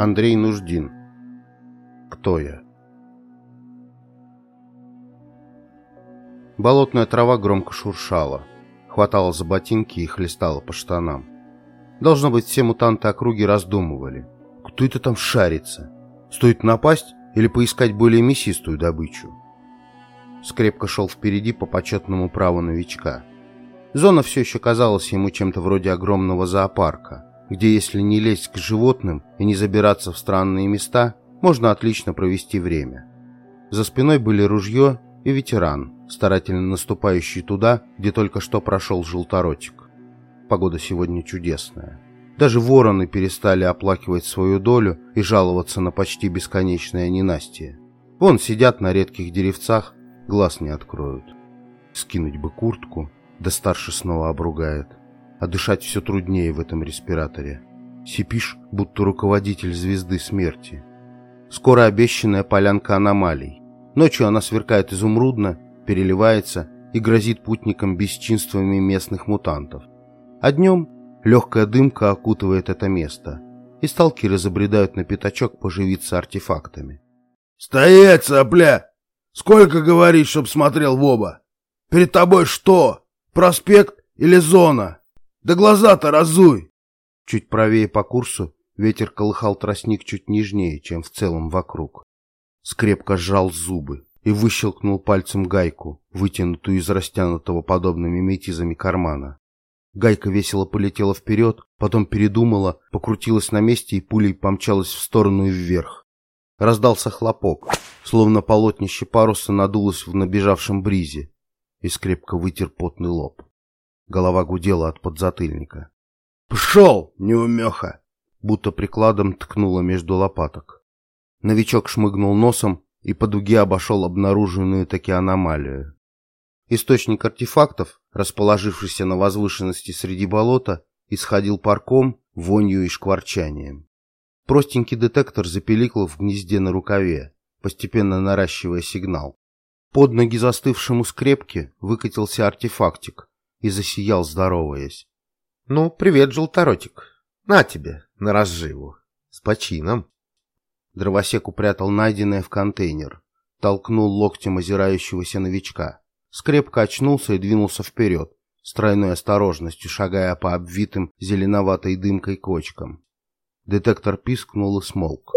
Андрей Нуждин. Кто я? Болотная трава громко шуршала, хватала за ботинки и хлестала по штанам. Должно быть, все мутанты округи раздумывали. Кто это там шарится? Стоит напасть или поискать более мясистую добычу? Скрепко шел впереди по почетному праву новичка. Зона все еще казалась ему чем-то вроде огромного зоопарка, где если не лезть к животным и не забираться в странные места, можно отлично провести время. За спиной были ружье и ветеран, старательно наступающий туда, где только что прошел желторотик. Погода сегодня чудесная. Даже вороны перестали оплакивать свою долю и жаловаться на почти бесконечное ненастье. Вон сидят на редких деревцах, глаз не откроют. Скинуть бы куртку, да старше снова обругает. А дышать все труднее в этом респираторе. Сипишь, будто руководитель звезды смерти. Скоро обещанная полянка аномалий. Ночью она сверкает изумрудно, переливается и грозит путникам бесчинствами местных мутантов. А днем легкая дымка окутывает это место, и сталкеры забредают на пятачок поживиться артефактами. «Стоять, сопля! Сколько говорить, чтоб смотрел в оба? Перед тобой что? Проспект или зона? Да глаза-то разуй!» Чуть правее по курсу ветер колыхал тростник чуть нежнее, чем в целом вокруг. Скрепко сжал зубы и выщелкнул пальцем гайку, вытянутую из растянутого подобными метизами кармана. Гайка весело полетела вперед, потом передумала, покрутилась на месте и пулей помчалась в сторону и вверх. Раздался хлопок, словно полотнище паруса надулось в набежавшем бризе, и скрепко вытер потный лоб. Голова гудела от подзатыльника. «Пшел, неумеха!» Будто прикладом ткнуло между лопаток. Новичок шмыгнул носом и по дуге обошел обнаруженную таки аномалию. Источник артефактов, расположившийся на возвышенности среди болота, исходил парком, вонью и шкварчанием. Простенький детектор запеликал в гнезде на рукаве, постепенно наращивая сигнал. Под ноги застывшему скрепке выкатился артефактик и засиял, здороваясь. — Ну, привет, желторотик. На тебе, на разживу. С почином. Дровосек упрятал найденное в контейнер. Толкнул локтем озирающегося новичка. Скрепко очнулся и двинулся вперед, с тройной осторожностью шагая по обвитым зеленоватой дымкой кочкам. Детектор пискнул и смолк.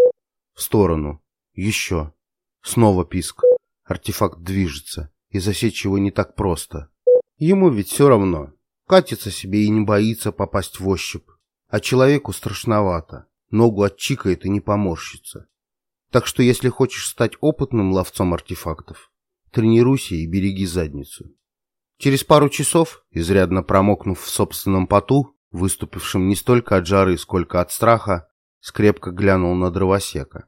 В сторону. Еще. Снова писк. Артефакт движется, и засечь его не так просто. Ему ведь все равно. Катится себе и не боится попасть в ощупь. А человеку страшновато. Ногу отчикает и не поморщится. Так что если хочешь стать опытным ловцом артефактов, тренируйся и береги задницу. Через пару часов, изрядно промокнув в собственном поту, выступившим не столько от жары, сколько от страха, скрепко глянул на дровосека.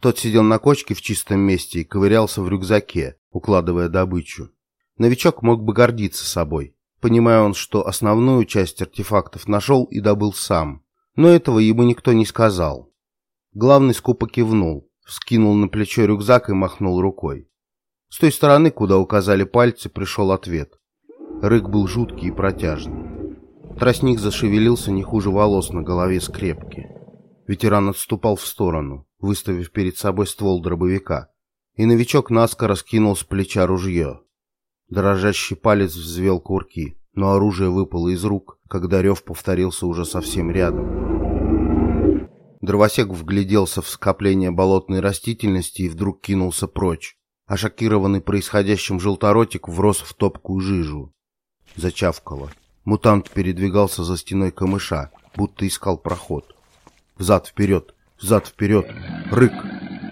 Тот сидел на кочке в чистом месте и ковырялся в рюкзаке, укладывая добычу. Новичок мог бы гордиться собой, понимая он, что основную часть артефактов нашел и добыл сам. Но этого ему никто не сказал. Главный скупо кивнул, вскинул на плечо рюкзак и махнул рукой. С той стороны, куда указали пальцы, пришел ответ. Рык был жуткий и протяжный. Тростник зашевелился не хуже волос на голове скрепки. Ветеран отступал в сторону, выставив перед собой ствол дробовика, и новичок наскоро скинул с плеча ружье. Дрожащий палец взвел курки, но оружие выпало из рук, когда рев повторился уже совсем рядом. Дровосек вгляделся в скопление болотной растительности и вдруг кинулся прочь, а шокированный происходящим желторотик врос в топкую жижу. Зачавкало. Мутант передвигался за стеной камыша, будто искал проход. Взад-вперед, взад-вперед, рык,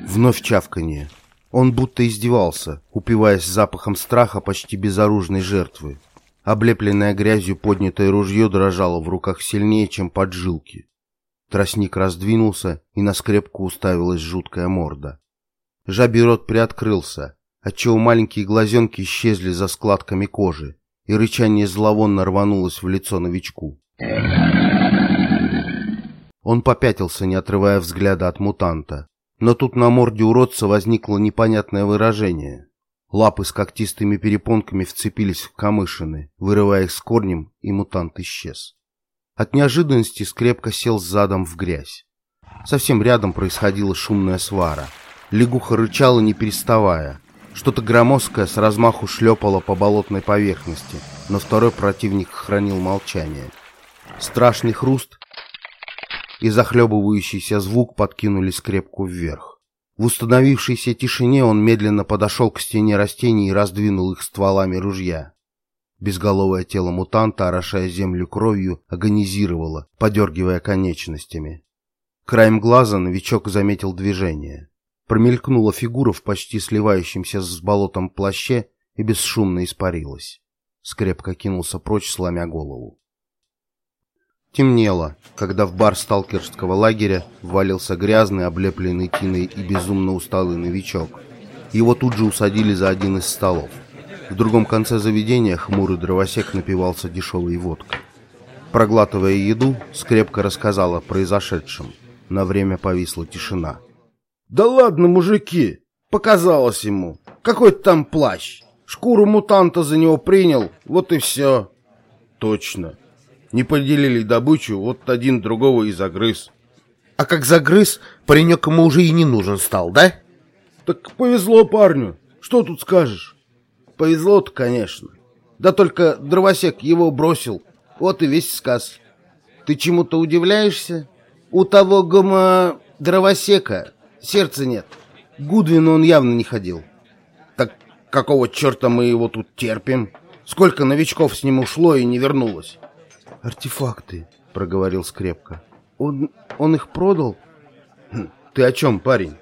вновь чавканье. Он будто издевался, упиваясь запахом страха почти безоружной жертвы. Облепленное грязью поднятое ружье дрожало в руках сильнее, чем поджилки. Тростник раздвинулся, и на скрепку уставилась жуткая морда. Жабий рот приоткрылся, отчего маленькие глазенки исчезли за складками кожи, и рычание зловонно рванулось в лицо новичку. Он попятился, не отрывая взгляда от мутанта. Но тут на морде уродца возникло непонятное выражение. Лапы с когтистыми перепонками вцепились в камышины, вырывая их с корнем, и мутант исчез. От неожиданности скрепко сел задом в грязь. Совсем рядом происходила шумная свара. Лягуха рычала, не переставая. Что-то громоздкое с размаху шлепало по болотной поверхности, но второй противник хранил молчание. Страшный хруст и захлебывающийся звук подкинули скрепку вверх. В установившейся тишине он медленно подошел к стене растений и раздвинул их стволами ружья. Безголовое тело мутанта, орошая землю кровью, агонизировало, подергивая конечностями. Краем глаза новичок заметил движение. Промелькнула фигура в почти сливающемся с болотом плаще и бесшумно испарилась. Скрепко кинулся прочь, сломя голову. Темнело, когда в бар сталкерского лагеря ввалился грязный, облепленный тиной и безумно усталый новичок. Его тут же усадили за один из столов. В другом конце заведения хмурый дровосек напивался дешевой водкой. Проглатывая еду, скрепко рассказал о произошедшем. На время повисла тишина. «Да ладно, мужики! Показалось ему. Какой-то там плащ. Шкуру мутанта за него принял, вот и все». «Точно. Не поделили добычу, вот один другого и загрыз». «А как загрыз, паренек ему уже и не нужен стал, да?» «Так повезло парню. Что тут скажешь?» Повезло-то, конечно. Да только дровосек его бросил. Вот и весь сказ. Ты чему-то удивляешься? У того гомо... дровосека сердца нет. Гудвин он явно не ходил. Так какого черта мы его тут терпим? Сколько новичков с ним ушло и не вернулось? Артефакты, проговорил скрепко. Он, он их продал? Хм, ты о чем, парень?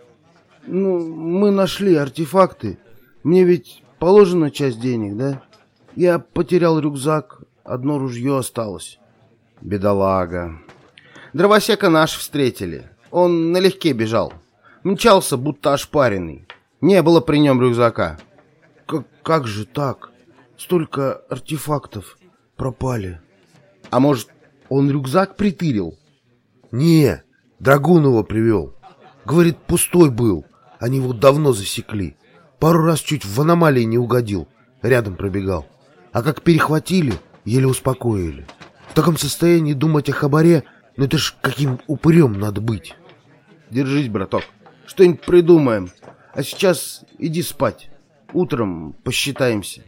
Ну, мы нашли артефакты. Мне ведь Положена часть денег, да? Я потерял рюкзак, одно ружье осталось. Бедолага. Дровосека наш встретили. Он налегке бежал. Мчался, будто ошпаренный. Не было при нем рюкзака. Как, как же так? Столько артефактов пропали. А может, он рюкзак притырил? Не, Драгунова привел. Говорит, пустой был. Они его давно засекли. Пару раз чуть в аномалии не угодил, рядом пробегал. А как перехватили, еле успокоили. В таком состоянии думать о хабаре, ну это ж каким упырем надо быть. Держись, браток, что-нибудь придумаем. А сейчас иди спать. Утром посчитаемся.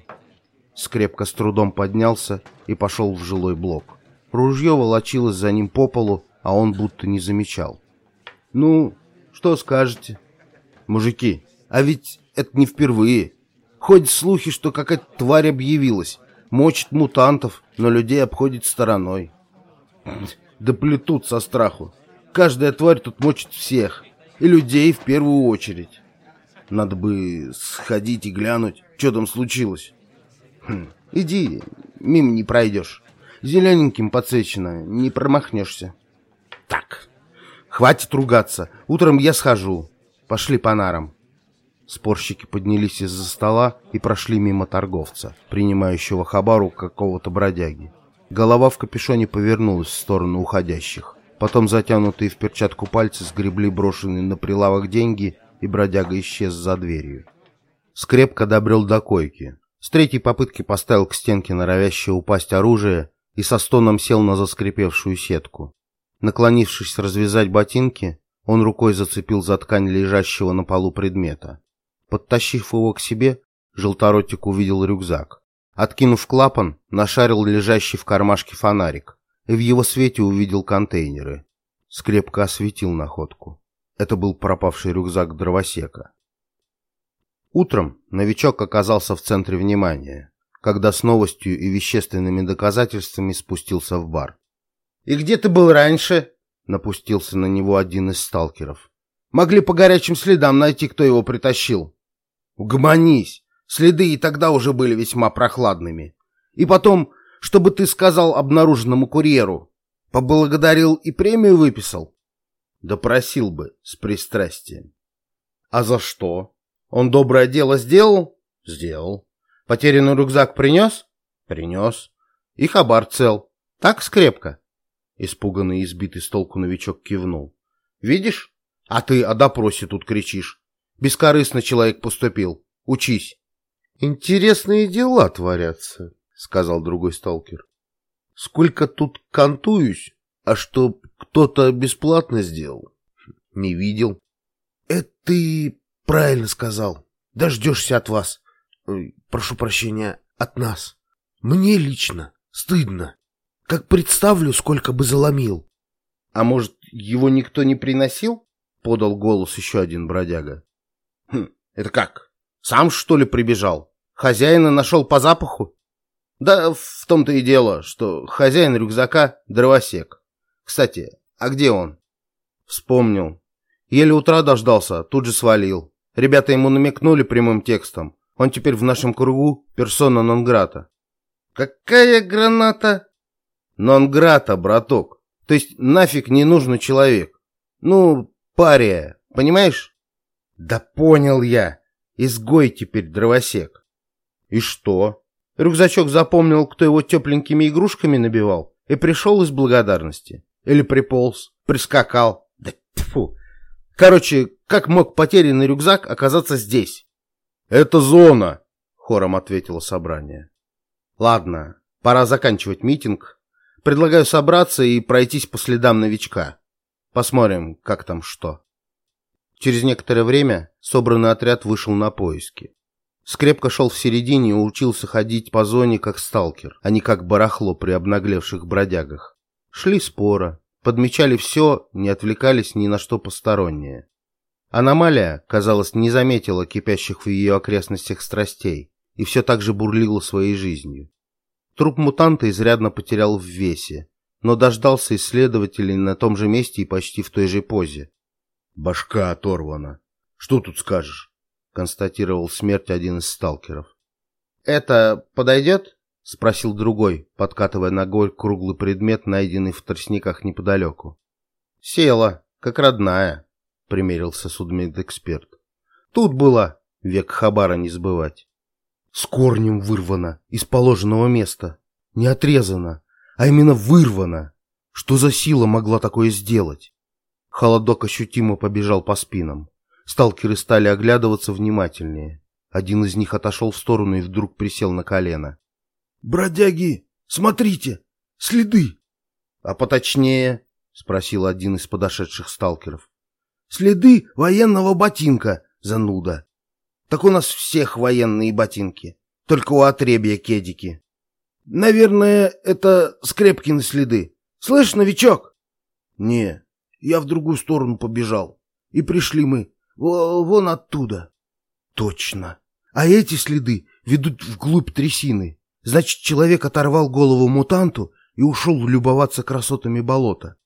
Скрепко с трудом поднялся и пошел в жилой блок. Ружье волочилось за ним по полу, а он будто не замечал. «Ну, что скажете?» «Мужики, а ведь это не впервые. Ходят слухи, что какая-то тварь объявилась. Мочит мутантов, но людей обходит стороной. Да плетут со страху. Каждая тварь тут мочит всех. И людей в первую очередь. Надо бы сходить и глянуть, что там случилось. Хм, иди, мимо не пройдешь. Зелененьким подсвечено, не промахнешься. Так, хватит ругаться. Утром я схожу. Пошли по нарам. Спорщики поднялись из-за стола и прошли мимо торговца, принимающего хабару какого-то бродяги. Голова в капюшоне повернулась в сторону уходящих. Потом затянутые в перчатку пальцы сгребли брошенные на прилавок деньги, и бродяга исчез за дверью. Скрепко добрел до койки. С третьей попытки поставил к стенке норовящее упасть оружие и со стоном сел на заскрипевшую сетку. Наклонившись развязать ботинки, он рукой зацепил за ткань лежащего на полу предмета. Подтащив его к себе, желторотик увидел рюкзак. Откинув клапан, нашарил лежащий в кармашке фонарик и в его свете увидел контейнеры. Скрепко осветил находку. Это был пропавший рюкзак дровосека. Утром новичок оказался в центре внимания, когда с новостью и вещественными доказательствами спустился в бар. «И где ты был раньше?» — напустился на него один из сталкеров. «Могли по горячим следам найти, кто его притащил». Угомонись. Следы и тогда уже были весьма прохладными. И потом, чтобы ты сказал обнаруженному курьеру, поблагодарил и премию выписал? Допросил бы с пристрастием. А за что? Он доброе дело сделал? Сделал. Потерянный рюкзак принес? Принес. И хабар цел. Так скрепко. Испуганный и избитый с толку новичок кивнул. Видишь? А ты о допросе тут кричишь. Бескорыстно человек поступил. Учись. Интересные дела творятся, сказал другой сталкер. Сколько тут кантуюсь, а что кто-то бесплатно сделал. Не видел. Это ты правильно сказал. Дождешься от вас. Ой, прошу прощения, от нас. Мне лично стыдно. Как представлю, сколько бы заломил. А может, его никто не приносил? Подал голос еще один бродяга. Хм, это как? Сам, что ли, прибежал? Хозяина нашел по запаху? Да в том-то и дело, что хозяин рюкзака — дровосек. Кстати, а где он? Вспомнил. Еле утра дождался, тут же свалил. Ребята ему намекнули прямым текстом. Он теперь в нашем кругу персона нон-грата. Какая граната? Нон-грата, браток. То есть нафиг не нужный человек. Ну, пария, понимаешь? Да понял я. Изгой теперь дровосек. И что? Рюкзачок запомнил, кто его тепленькими игрушками набивал, и пришел из благодарности. Или приполз, прискакал. Да тьфу. Короче, как мог потерянный рюкзак оказаться здесь? Это зона, хором ответило собрание. Ладно, пора заканчивать митинг. Предлагаю собраться и пройтись по следам новичка. Посмотрим, как там что. Через некоторое время собранный отряд вышел на поиски. Скрепка шел в середине и учился ходить по зоне как сталкер, а не как барахло при обнаглевших бродягах. Шли споро, подмечали все, не отвлекались ни на что постороннее. Аномалия, казалось, не заметила кипящих в ее окрестностях страстей и все так же бурлила своей жизнью. Труп мутанта изрядно потерял в весе, но дождался исследователей на том же месте и почти в той же позе. Башка оторвана. Что тут скажешь? констатировал смерть один из сталкеров. «Это подойдет?» — спросил другой, подкатывая ногой круглый предмет, найденный в тростниках неподалеку. «Села, как родная», — примерился судмедэксперт. «Тут было, век хабара не сбывать». «С корнем вырвано, из положенного места. Не отрезано, а именно вырвано. Что за сила могла такое сделать?» Холодок ощутимо побежал по спинам. Сталкеры стали оглядываться внимательнее. Один из них отошел в сторону и вдруг присел на колено. «Бродяги, смотрите! Следы!» «А поточнее?» — спросил один из подошедших сталкеров. «Следы военного ботинка, зануда. Так у нас всех военные ботинки, только у отребья кедики. Наверное, это Скрепкины следы. Слышь, новичок?» «Не, я в другую сторону побежал. И пришли мы Вон оттуда. Точно. А эти следы ведут вглубь трясины. Значит, человек оторвал голову мутанту и ушел любоваться красотами болота.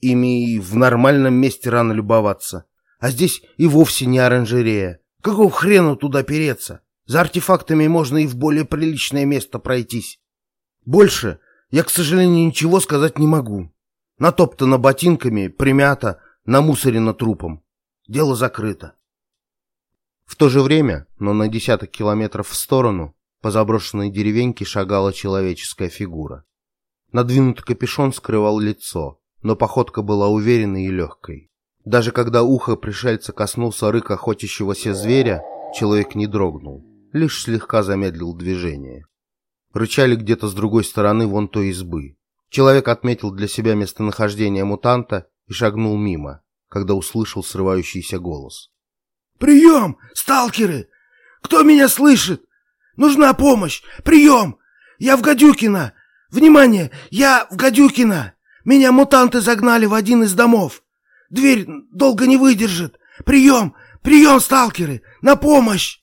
Ими и в нормальном месте рано любоваться. А здесь и вовсе не оранжерея. Какого хрена туда переться? За артефактами можно и в более приличное место пройтись. Больше я, к сожалению, ничего сказать не могу. Натоптано ботинками, примято, намусорено трупом. Дело закрыто. В то же время, но на десяток километров в сторону, по заброшенной деревеньке шагала человеческая фигура. Надвинутый капюшон скрывал лицо, но походка была уверенной и легкой. Даже когда ухо пришельца коснулся рык охотящегося зверя, человек не дрогнул, лишь слегка замедлил движение. Рычали где-то с другой стороны вон той избы. Человек отметил для себя местонахождение мутанта и шагнул мимо, когда услышал срывающийся голос. «Прием! Сталкеры! Кто меня слышит? Нужна помощь! Прием! Я в Гадюкино! Внимание! Я в Гадюкино! Меня мутанты загнали в один из домов! Дверь долго не выдержит! Прием! Прием, сталкеры! На помощь!»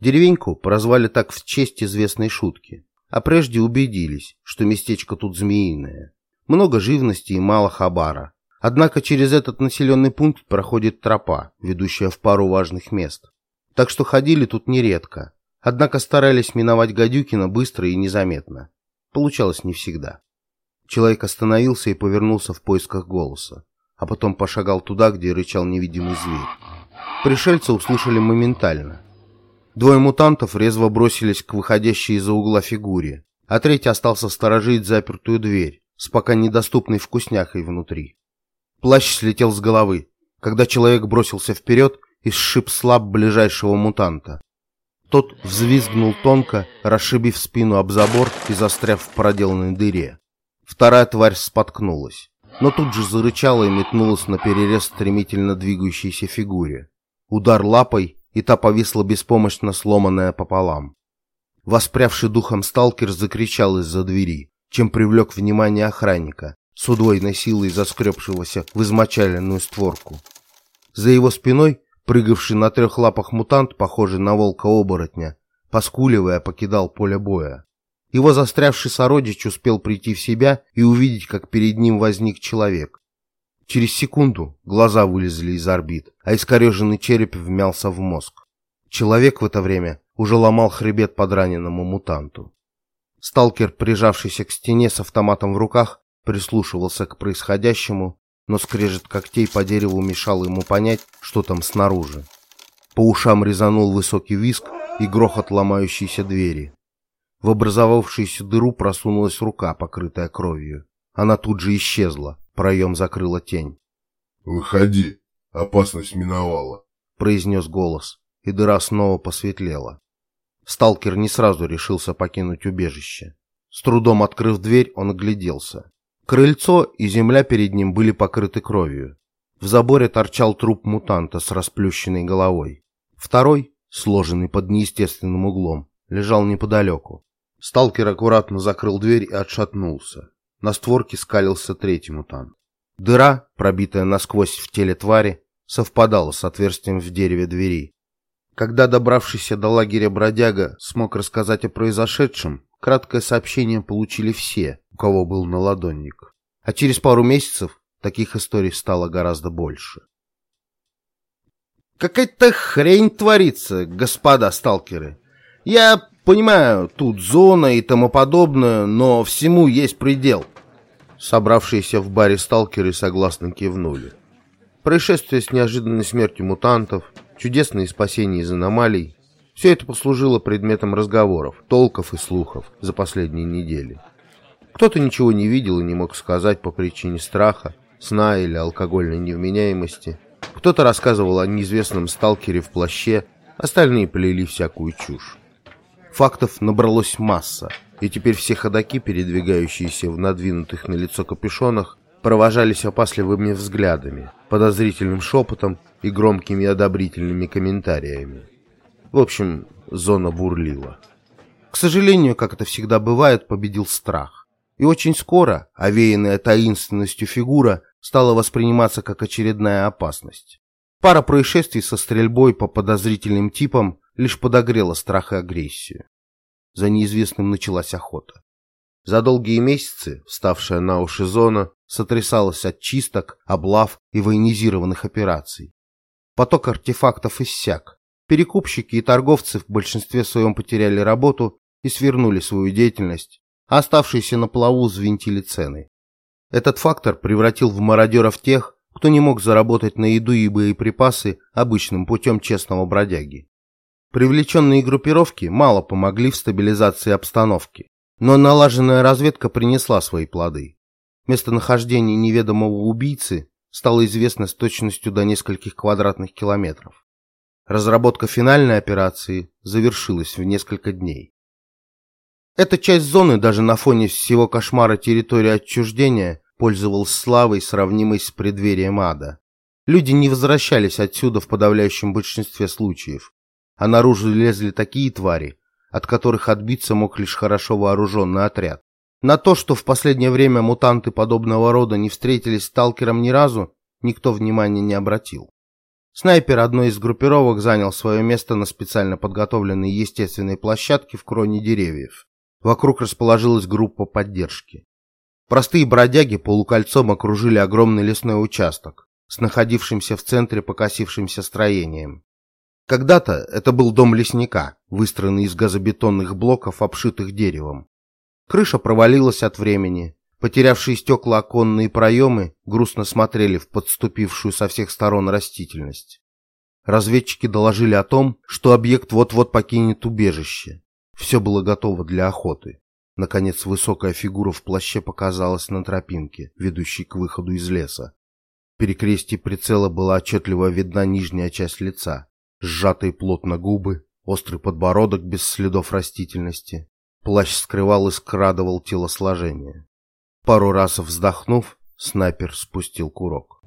Деревеньку прозвали так в честь известной шутки, а прежде убедились, что местечко тут змеиное. Много живности и мало хабара, Однако через этот населенный пункт проходит тропа, ведущая в пару важных мест. Так что ходили тут нередко. Однако старались миновать Гадюкина быстро и незаметно. Получалось не всегда. Человек остановился и повернулся в поисках голоса, а потом пошагал туда, где рычал невидимый зверь. Пришельца услышали моментально. Двое мутантов резво бросились к выходящей из-за угла фигуре, а третий остался сторожить запертую дверь с пока недоступной вкусняхой внутри. Плащ слетел с головы, когда человек бросился вперед и сшиб слаб ближайшего мутанта. Тот взвизгнул тонко, расшибив спину об забор и застряв в проделанной дыре. Вторая тварь споткнулась. но тут же зарычала и метнулась на перерез стремительно двигающейся фигуре. Удар лапой, и та повисла беспомощно сломанная пополам. Воспрявший духом сталкер закричал из-за двери, чем привлек внимание охранника, с удвоенной силой заскребшегося в измочаленную створку. За его спиной прыгавший на трех лапах мутант, похожий на волка-оборотня, поскуливая, покидал поле боя. Его застрявший сородич успел прийти в себя и увидеть, как перед ним возник человек. Через секунду глаза вылезли из орбит, а искореженный череп вмялся в мозг. Человек в это время уже ломал хребет подраненному мутанту. Сталкер, прижавшийся к стене с автоматом в руках, прислушивался к происходящему, но скрежет когтей по дереву мешал ему понять, что там снаружи. По ушам резанул высокий виск и грохот ломающейся двери. В образовавшуюся дыру просунулась рука, покрытая кровью. Она тут же исчезла, проем закрыла тень. «Выходи, опасность миновала», — произнес голос, и дыра снова посветлела. Сталкер не сразу решился покинуть убежище. С трудом открыв дверь, он огляделся. Крыльцо и земля перед ним были покрыты кровью. В заборе торчал труп мутанта с расплющенной головой. Второй, сложенный под неестественным углом, лежал неподалеку. Сталкер аккуратно закрыл дверь и отшатнулся. На створке скалился третий мутант. Дыра, пробитая насквозь в теле твари, совпадала с отверстием в дереве двери. Когда добравшийся до лагеря бродяга смог рассказать о произошедшем, краткое сообщение получили все, кого был наладонник. А через пару месяцев таких историй стало гораздо больше. Какая-то хрень творится, господа сталкеры. Я Понимаю, тут зона и тому подобное, но всему есть предел. Собравшиеся в баре сталкеры согласно кивнули. Происшествие с неожиданной смертью мутантов, чудесные спасения из аномалий – все это послужило предметом разговоров, толков и слухов за последние недели. Кто-то ничего не видел и не мог сказать по причине страха, сна или алкогольной невменяемости. Кто-то рассказывал о неизвестном сталкере в плаще, остальные плели всякую чушь. Фактов набралось масса, и теперь все ходаки, передвигающиеся в надвинутых на лицо капюшонах, провожались опасливыми взглядами, подозрительным шепотом и громкими одобрительными комментариями. В общем, зона бурлила. К сожалению, как это всегда бывает, победил страх. И очень скоро овеянная таинственностью фигура стала восприниматься как очередная опасность. Пара происшествий со стрельбой по подозрительным типам лишь подогрела страх и агрессию. За неизвестным началась охота. За долгие месяцы вставшая на уши зона сотрясалась от чисток, облав и военизированных операций. Поток артефактов иссяк. Перекупщики и торговцы в большинстве своем потеряли работу и свернули свою деятельность, оставшиеся на плаву взвинтили цены. Этот фактор превратил в мародеров тех, кто не мог заработать на еду и боеприпасы обычным путем честного бродяги. Привлеченные группировки мало помогли в стабилизации обстановки, но налаженная разведка принесла свои плоды. Местонахождение неведомого убийцы стало известно с точностью до нескольких квадратных километров. Разработка финальной операции завершилась в несколько дней. Эта часть зоны даже на фоне всего кошмара территории отчуждения пользовалась славой, сравнимой с преддверием ада. Люди не возвращались отсюда в подавляющем большинстве случаев, а наружу лезли такие твари, от которых отбиться мог лишь хорошо вооруженный отряд. На то, что в последнее время мутанты подобного рода не встретились с сталкером ни разу, никто внимания не обратил. Снайпер одной из группировок занял свое место на специально подготовленной естественной площадке в кроне деревьев. Вокруг расположилась группа поддержки. Простые бродяги полукольцом окружили огромный лесной участок с находившимся в центре покосившимся строением. Когда-то это был дом лесника, выстроенный из газобетонных блоков, обшитых деревом. Крыша провалилась от времени. Потерявшие стекла оконные проемы грустно смотрели в подступившую со всех сторон растительность. Разведчики доложили о том, что объект вот-вот покинет убежище. Все было готово для охоты. Наконец высокая фигура в плаще показалась на тропинке, ведущей к выходу из леса. В перекрестии прицела была отчетливо видна нижняя часть лица сжатые плотно губы, острый подбородок без следов растительности. Плащ скрывал и скрадывал телосложение. Пару раз вздохнув, Снайпер спустил курок.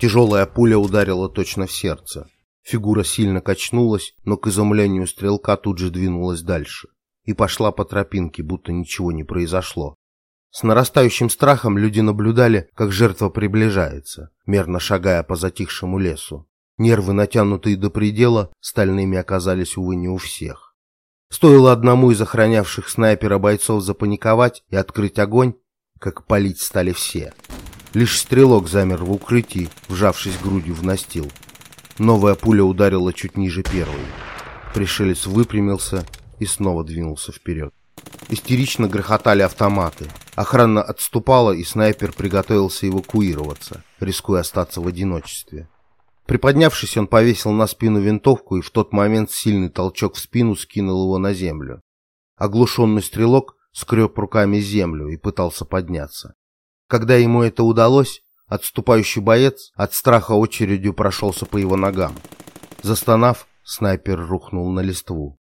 Тяжелая пуля ударила точно в сердце. Фигура сильно качнулась, но к изумлению стрелка тут же двинулась дальше и пошла по тропинке, будто ничего не произошло. С нарастающим страхом люди наблюдали, как жертва приближается, мерно шагая по затихшему лесу. Нервы, натянутые до предела, стальными оказались, увы, не у всех. Стоило одному из охранявших снайпера бойцов запаниковать и открыть огонь, как палить стали все. Лишь стрелок замер в укрытии, вжавшись грудью в настил. Новая пуля ударила чуть ниже первой. Пришелец выпрямился и снова двинулся вперед. Истерично грохотали автоматы. Охрана отступала, и снайпер приготовился эвакуироваться, рискуя остаться в одиночестве. Приподнявшись, он повесил на спину винтовку, и в тот момент сильный толчок в спину скинул его на землю. Оглушенный стрелок скреб руками землю и пытался подняться. Когда ему это удалось, отступающий боец от страха очередью прошелся по его ногам. Застонав, снайпер рухнул на листву.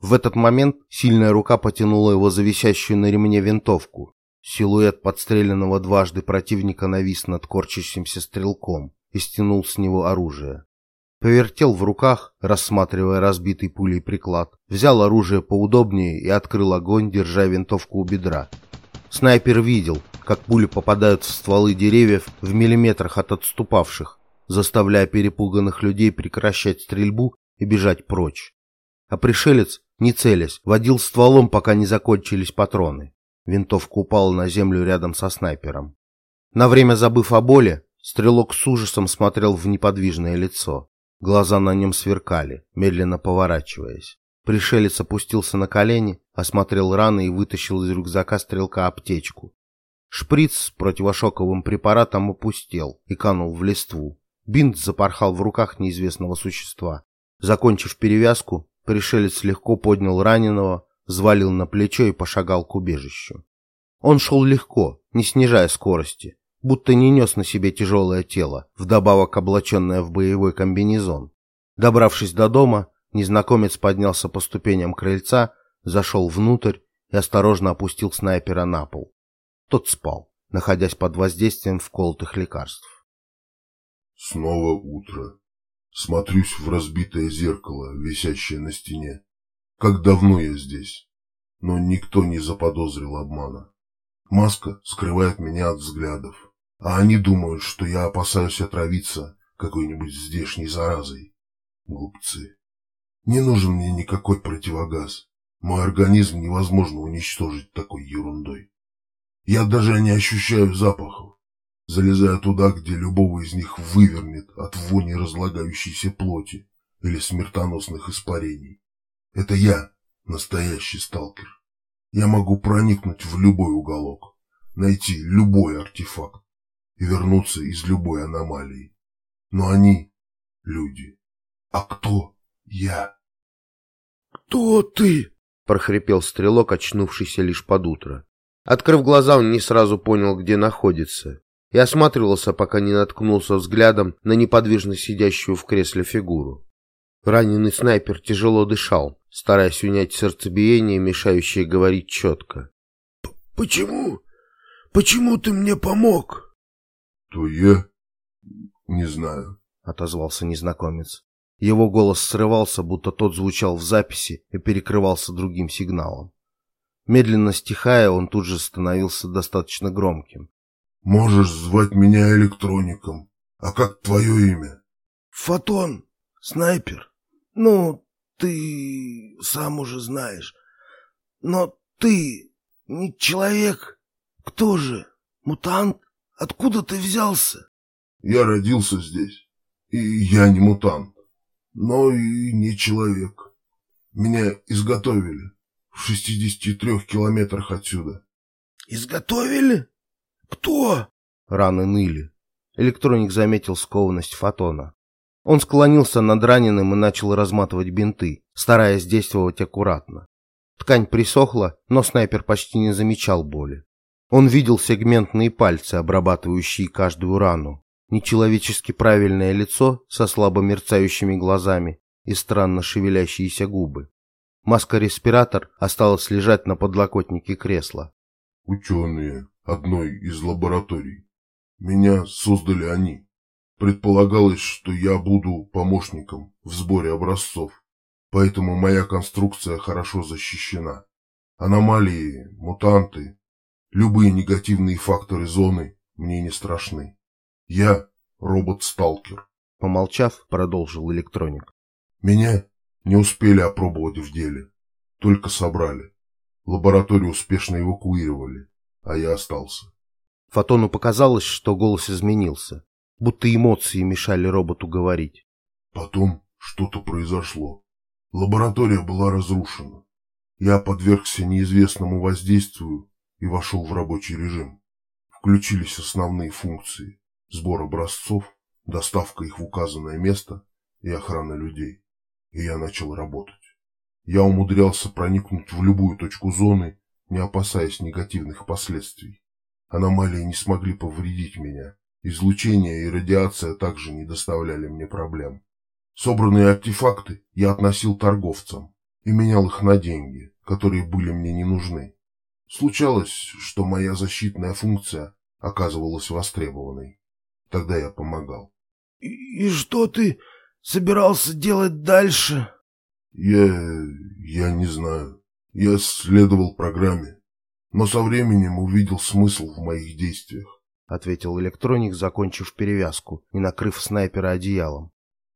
В этот момент сильная рука потянула его за висящую на ремне винтовку. Силуэт подстреленного дважды противника навис над корчащимся стрелком и стянул с него оружие. Повертел в руках, рассматривая разбитый пулей приклад, взял оружие поудобнее и открыл огонь, держа винтовку у бедра. Снайпер видел, как пули попадают в стволы деревьев в миллиметрах от отступавших, заставляя перепуганных людей прекращать стрельбу и бежать прочь. А пришелец не целясь, водил стволом, пока не закончились патроны. Винтовка упала на землю рядом со снайпером. На время забыв о боли, стрелок с ужасом смотрел в неподвижное лицо. Глаза на нем сверкали, медленно поворачиваясь. Пришелец опустился на колени, осмотрел раны и вытащил из рюкзака стрелка аптечку. Шприц с противошоковым препаратом опустел и канул в листву. Бинт запорхал в руках неизвестного существа. Закончив перевязку, Пришелец легко поднял раненого, взвалил на плечо и пошагал к убежищу. Он шел легко, не снижая скорости, будто не нес на себе тяжелое тело, вдобавок облаченное в боевой комбинезон. Добравшись до дома, незнакомец поднялся по ступеням крыльца, зашел внутрь и осторожно опустил снайпера на пол. Тот спал, находясь под воздействием вколотых лекарств. Снова утро. Смотрюсь в разбитое зеркало, висящее на стене. Как давно я здесь. Но никто не заподозрил обмана. Маска скрывает меня от взглядов. А они думают, что я опасаюсь отравиться какой-нибудь здешней заразой. Глупцы. Не нужен мне никакой противогаз. Мой организм невозможно уничтожить такой ерундой. Я даже не ощущаю запахов залезая туда, где любого из них вывернет от вони разлагающейся плоти или смертоносных испарений. Это я, настоящий сталкер. Я могу проникнуть в любой уголок, найти любой артефакт и вернуться из любой аномалии. Но они — люди. А кто я? «Кто ты?» — прохрипел стрелок, очнувшийся лишь под утро. Открыв глаза, он не сразу понял, где находится и осматривался, пока не наткнулся взглядом на неподвижно сидящую в кресле фигуру. Раненый снайпер тяжело дышал, стараясь унять сердцебиение, мешающее говорить четко. «Почему? Почему ты мне помог?» «То я? Не знаю», — отозвался незнакомец. Его голос срывался, будто тот звучал в записи и перекрывался другим сигналом. Медленно стихая, он тут же становился достаточно громким. Можешь звать меня электроником. А как твое имя? Фотон. Снайпер. Ну, ты сам уже знаешь. Но ты не человек. Кто же? Мутант? Откуда ты взялся? Я родился здесь. И я не мутант. Но и не человек. Меня изготовили в 63 километрах отсюда. Изготовили? «Кто?» Раны ныли. Электроник заметил скованность фотона. Он склонился над раненым и начал разматывать бинты, стараясь действовать аккуратно. Ткань присохла, но снайпер почти не замечал боли. Он видел сегментные пальцы, обрабатывающие каждую рану, нечеловечески правильное лицо со слабо мерцающими глазами и странно шевелящиеся губы. Маска-респиратор осталась лежать на подлокотнике кресла. «Ученые», одной из лабораторий. Меня создали они. Предполагалось, что я буду помощником в сборе образцов, поэтому моя конструкция хорошо защищена. Аномалии, мутанты, любые негативные факторы зоны мне не страшны. Я робот-сталкер. Помолчав, продолжил электроник. Меня не успели опробовать в деле, только собрали. Лабораторию успешно эвакуировали, а я остался. Фотону показалось, что голос изменился, будто эмоции мешали роботу говорить. Потом что-то произошло. Лаборатория была разрушена. Я подвергся неизвестному воздействию и вошел в рабочий режим. Включились основные функции – сбор образцов, доставка их в указанное место и охрана людей. И я начал работать. Я умудрялся проникнуть в любую точку зоны, не опасаясь негативных последствий. Аномалии не смогли повредить меня. Излучение и радиация также не доставляли мне проблем. Собранные артефакты я относил торговцам и менял их на деньги, которые были мне не нужны. Случалось, что моя защитная функция оказывалась востребованной. Тогда я помогал. И, что ты собирался делать дальше? Я... я не знаю. Я следовал программе, но со временем увидел смысл в моих действиях. — ответил электроник, закончив перевязку и накрыв снайпера одеялом.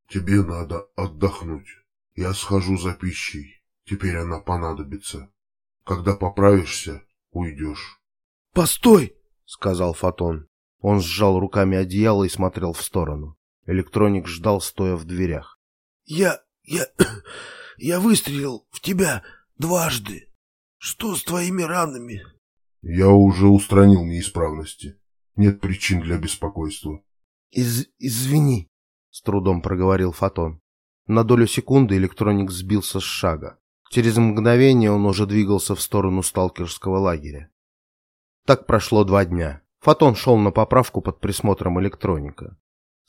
«Тебе надо отдохнуть. Я схожу за пищей. Теперь она понадобится. Когда поправишься, уйдешь». «Постой!» — сказал Фотон. Он сжал руками одеяло и смотрел в сторону. Электроник ждал, стоя в дверях. «Я... я... я выстрелил в тебя дважды. Что с твоими ранами?» «Я уже устранил неисправности. Нет причин для беспокойства». Из... «Извини», — с трудом проговорил Фотон. На долю секунды электроник сбился с шага. Через мгновение он уже двигался в сторону сталкерского лагеря. Так прошло два дня. Фотон шел на поправку под присмотром электроника.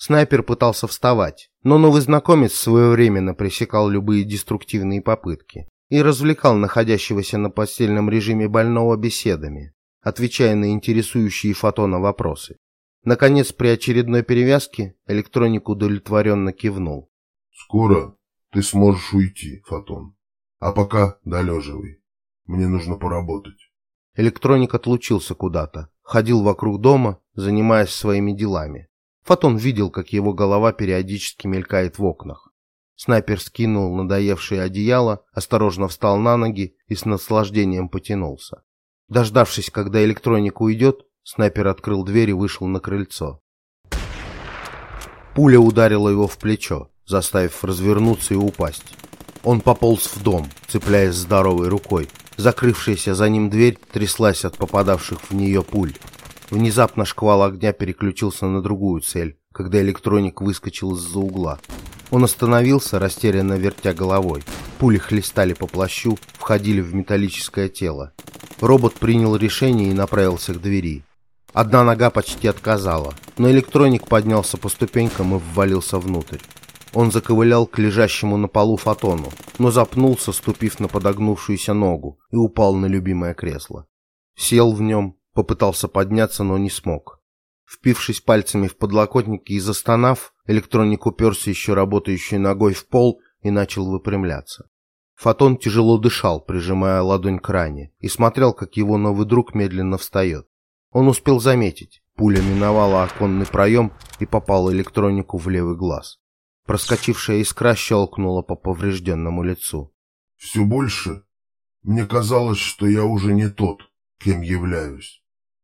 Снайпер пытался вставать, но новый знакомец своевременно пресекал любые деструктивные попытки и развлекал находящегося на постельном режиме больного беседами, отвечая на интересующие Фотона вопросы. Наконец, при очередной перевязке электроник удовлетворенно кивнул. «Скоро ты сможешь уйти, Фотон. А пока долеживай. Мне нужно поработать». Электроник отлучился куда-то, ходил вокруг дома, занимаясь своими делами. Фотон видел, как его голова периодически мелькает в окнах. Снайпер скинул надоевшее одеяло, осторожно встал на ноги и с наслаждением потянулся. Дождавшись, когда электроник уйдет, снайпер открыл дверь и вышел на крыльцо. Пуля ударила его в плечо, заставив развернуться и упасть. Он пополз в дом, цепляясь здоровой рукой. Закрывшаяся за ним дверь тряслась от попадавших в нее пуль. Внезапно шквал огня переключился на другую цель, когда электроник выскочил из-за угла. Он остановился, растерянно вертя головой. Пули хлестали по плащу, входили в металлическое тело. Робот принял решение и направился к двери. Одна нога почти отказала, но электроник поднялся по ступенькам и ввалился внутрь. Он заковылял к лежащему на полу фотону, но запнулся, ступив на подогнувшуюся ногу, и упал на любимое кресло. Сел в нем, Попытался подняться, но не смог. Впившись пальцами в подлокотники и застонав, электроник уперся еще работающей ногой в пол и начал выпрямляться. Фотон тяжело дышал, прижимая ладонь к ране, и смотрел, как его новый друг медленно встает. Он успел заметить. Пуля миновала оконный проем и попала электронику в левый глаз. Проскочившая искра щелкнула по поврежденному лицу. «Все больше? Мне казалось, что я уже не тот, кем являюсь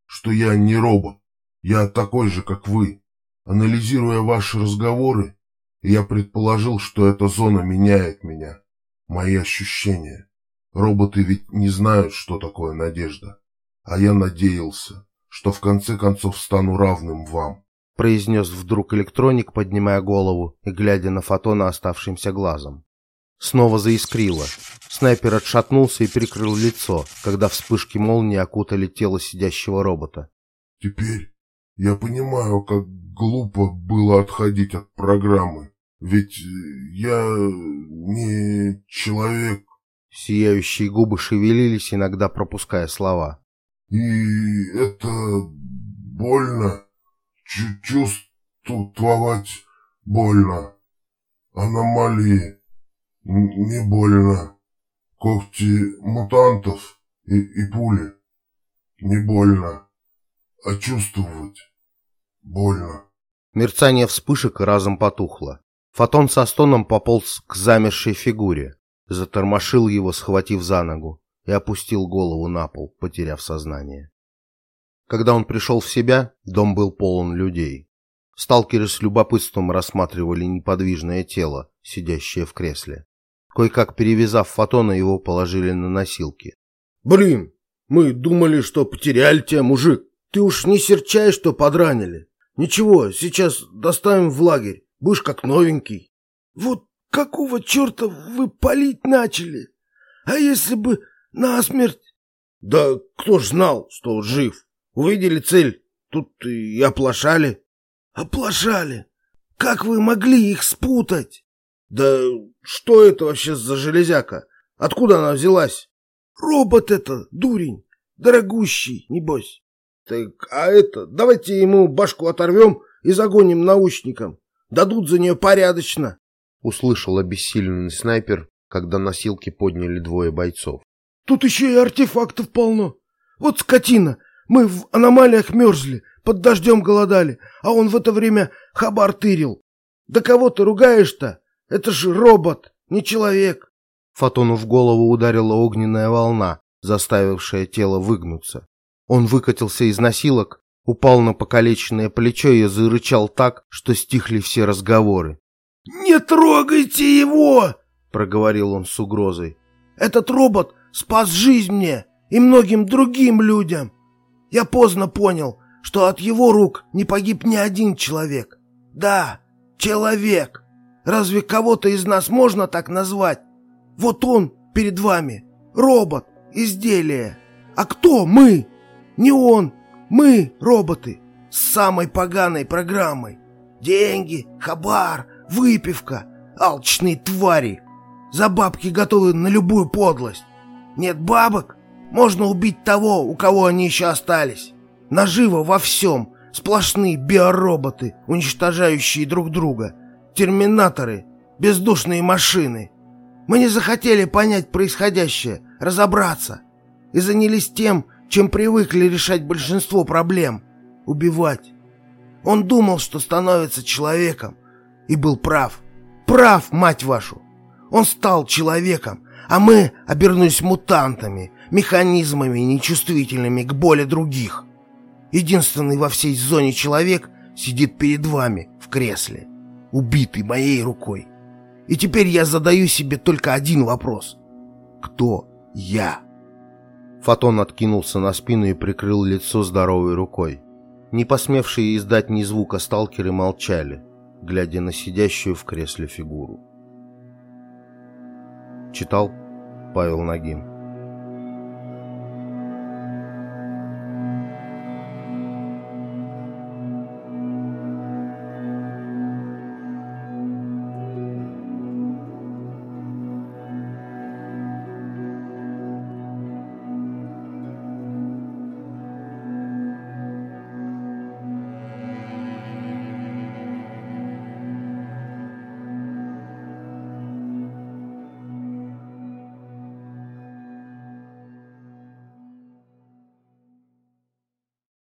что я не робот. Я такой же, как вы. Анализируя ваши разговоры, я предположил, что эта зона меняет меня, мои ощущения. Роботы ведь не знают, что такое надежда. А я надеялся, что в конце концов стану равным вам. Произнес вдруг электроник, поднимая голову и глядя на фотона оставшимся глазом. Снова заискрило. Снайпер отшатнулся и прикрыл лицо, когда вспышки молнии окутали тело сидящего робота. «Теперь я понимаю, как глупо было отходить от программы. Ведь я не человек». Сияющие губы шевелились, иногда пропуская слова. И это больно. Чу чувствовать больно. Аномалии не больно. Когти мутантов и, и пули не больно. А чувствовать больно. Мерцание вспышек разом потухло. Фотон со стоном пополз к замершей фигуре, затормошил его, схватив за ногу, и опустил голову на пол, потеряв сознание. Когда он пришел в себя, дом был полон людей. Сталкеры с любопытством рассматривали неподвижное тело, сидящее в кресле. Кое-как перевязав Фотона, его положили на носилки. «Блин, мы думали, что потеряли тебя, мужик. Ты уж не серчай, что подранили. Ничего, сейчас доставим в лагерь. Будешь как новенький. Вот какого черта вы палить начали? А если бы насмерть? Да кто ж знал, что жив? Увидели цель, тут и оплошали. Оплошали? Как вы могли их спутать? Да что это вообще за железяка? Откуда она взялась? Робот это, дурень, дорогущий, небось. Так, а это, давайте ему башку оторвем и загоним научникам. Дадут за нее порядочно. Услышал обессиленный снайпер, когда носилки подняли двое бойцов. Тут еще и артефактов полно. Вот скотина, мы в аномалиях мерзли, под дождем голодали, а он в это время хабар тырил. Да кого ты ругаешь-то? Это же робот, не человек. Фотону в голову ударила огненная волна, заставившая тело выгнуться. Он выкатился из носилок, упал на покалеченное плечо и зарычал так, что стихли все разговоры. «Не трогайте его!» — проговорил он с угрозой. «Этот робот спас жизнь мне и многим другим людям. Я поздно понял, что от его рук не погиб ни один человек. Да, человек. Разве кого-то из нас можно так назвать? Вот он перед вами, робот, изделие. А кто мы? Не он, мы, роботы, с самой поганой программой. Деньги, хабар, выпивка, алчные твари. За бабки готовы на любую подлость. Нет бабок? Можно убить того, у кого они еще остались. Наживо во всем. Сплошные биороботы, уничтожающие друг друга. Терминаторы, бездушные машины. Мы не захотели понять происходящее, разобраться. И занялись тем, чем привыкли решать большинство проблем — убивать. Он думал, что становится человеком, и был прав. Прав, мать вашу! Он стал человеком, а мы обернулись мутантами, механизмами, нечувствительными к боли других. Единственный во всей зоне человек сидит перед вами в кресле, убитый моей рукой. И теперь я задаю себе только один вопрос. Кто я? Фотон откинулся на спину и прикрыл лицо здоровой рукой. Не посмевшие издать ни звука сталкеры молчали, глядя на сидящую в кресле фигуру. Читал Павел Нагин